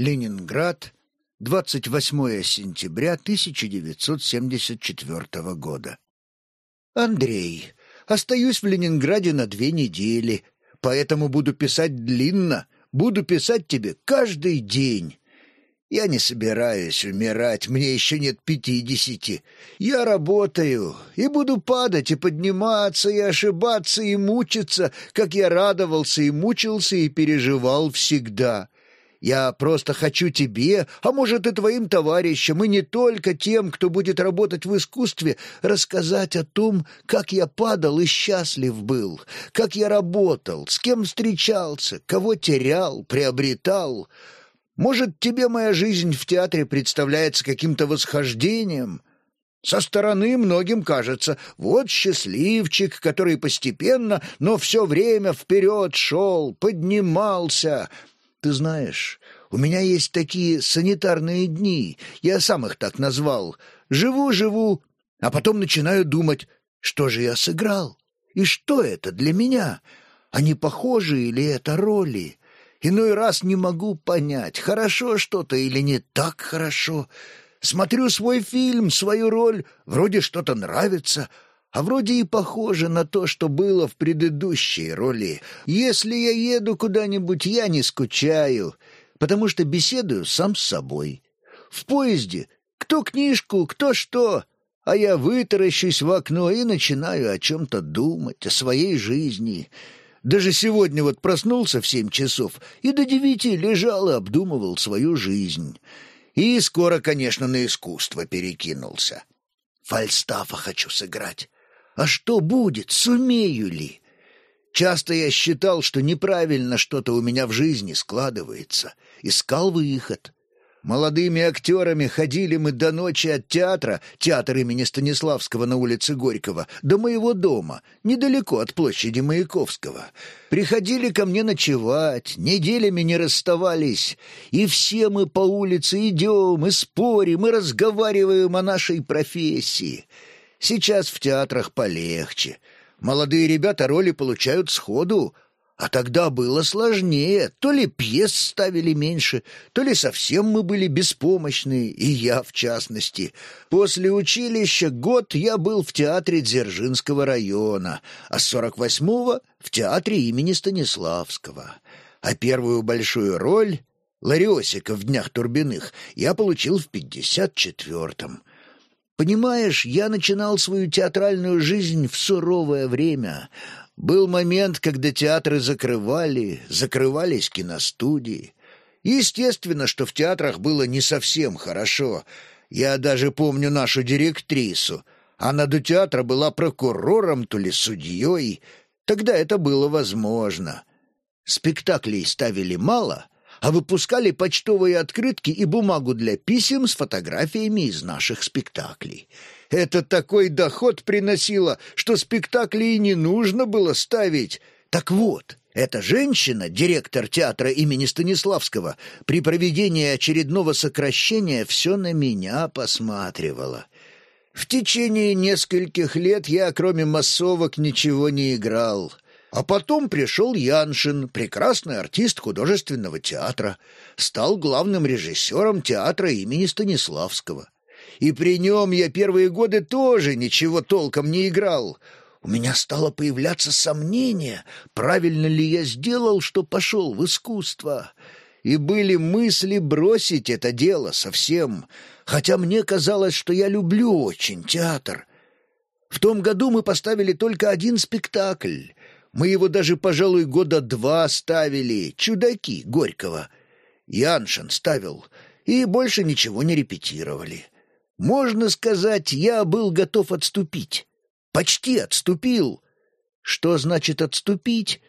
Ленинград, 28 сентября 1974 года. Андрей, остаюсь в Ленинграде на две недели, поэтому буду писать длинно, буду писать тебе каждый день. Я не собираюсь умирать, мне еще нет пятидесяти. Я работаю и буду падать и подниматься, и ошибаться, и мучиться, как я радовался и мучился и переживал всегда. Я просто хочу тебе, а может и твоим товарищам, и не только тем, кто будет работать в искусстве, рассказать о том, как я падал и счастлив был, как я работал, с кем встречался, кого терял, приобретал». Может, тебе моя жизнь в театре представляется каким-то восхождением? Со стороны многим кажется, вот счастливчик, который постепенно, но все время вперед шел, поднимался. Ты знаешь, у меня есть такие санитарные дни, я сам их так назвал. Живу-живу, а потом начинаю думать, что же я сыграл? И что это для меня? А не похожие ли это роли? Иной раз не могу понять, хорошо что-то или не так хорошо. Смотрю свой фильм, свою роль, вроде что-то нравится, а вроде и похоже на то, что было в предыдущей роли. Если я еду куда-нибудь, я не скучаю, потому что беседую сам с собой. В поезде кто книжку, кто что, а я вытаращусь в окно и начинаю о чем-то думать, о своей жизни». Даже сегодня вот проснулся в семь часов и до девяти лежал и обдумывал свою жизнь. И скоро, конечно, на искусство перекинулся. Фальстафа хочу сыграть. А что будет, сумею ли? Часто я считал, что неправильно что-то у меня в жизни складывается. Искал выход. Молодыми актерами ходили мы до ночи от театра, театр имени Станиславского на улице Горького, до моего дома, недалеко от площади Маяковского. Приходили ко мне ночевать, неделями не расставались, и все мы по улице идем и спорим, и разговариваем о нашей профессии. Сейчас в театрах полегче. Молодые ребята роли получают сходу, а тогда было сложнее. То ли пьес ставили меньше, то ли совсем мы были беспомощны, и я в частности. После училища год я был в театре Дзержинского района, а с сорок восьмого — в театре имени Станиславского. А первую большую роль — Лариосика в «Днях Турбиных» я получил в пятьдесят четвертом. Понимаешь, я начинал свою театральную жизнь в суровое время — был момент, когда театры закрывали, закрывались киностудии. Естественно, что в театрах было не совсем хорошо. Я даже помню нашу директрису. Она до театра была прокурором, то ли судьей. Тогда это было возможно. Спектаклей ставили мало, а выпускали почтовые открытки и бумагу для писем с фотографиями из наших спектаклей. Это такой доход приносило, что спектакли и не нужно было ставить. Так вот, эта женщина, директор театра имени Станиславского, при проведении очередного сокращения все на меня посматривала. В течение нескольких лет я, кроме массовок, ничего не играл. А потом пришел Яншин, прекрасный артист художественного театра, стал главным режиссером театра имени Станиславского и при нем я первые годы тоже ничего толком не играл. У меня стало появляться сомнение, правильно ли я сделал, что пошел в искусство. И были мысли бросить это дело совсем, хотя мне казалось, что я люблю очень театр. В том году мы поставили только один спектакль. Мы его даже, пожалуй, года два ставили, «Чудаки» Горького. Яншин ставил, и больше ничего не репетировали. Можно сказать, я был готов отступить. Почти отступил. Что значит отступить?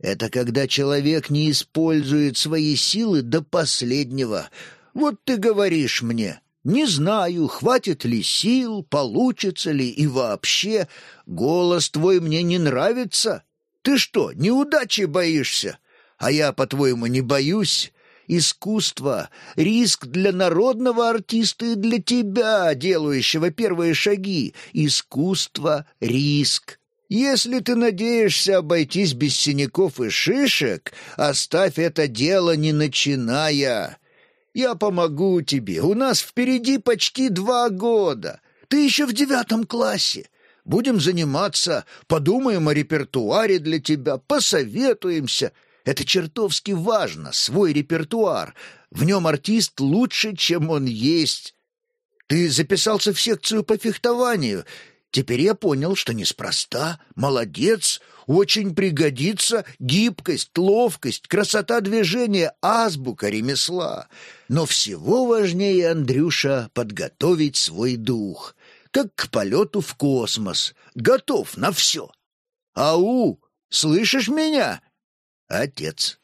Это когда человек не использует свои силы до последнего. Вот ты говоришь мне, не знаю, хватит ли сил, получится ли и вообще. Голос твой мне не нравится. Ты что, неудачи боишься? А я, по-твоему, не боюсь? Искусство — риск для народного артиста и для тебя, делающего первые шаги. Искусство — риск. Если ты надеешься обойтись без синяков и шишек, оставь это дело, не начиная. Я помогу тебе. У нас впереди почти два года. Ты еще в девятом классе. Будем заниматься, подумаем о репертуаре для тебя, посоветуемся. Это чертовски важно, свой репертуар. В нем артист лучше, чем он есть. Ты записался в секцию по фехтованию. Теперь я понял, что неспроста. Молодец, очень пригодится гибкость, ловкость, красота движения, азбука ремесла. Но всего важнее, Андрюша, подготовить свой дух, как к полету в космос, готов на все. Ау, слышишь меня? Отец.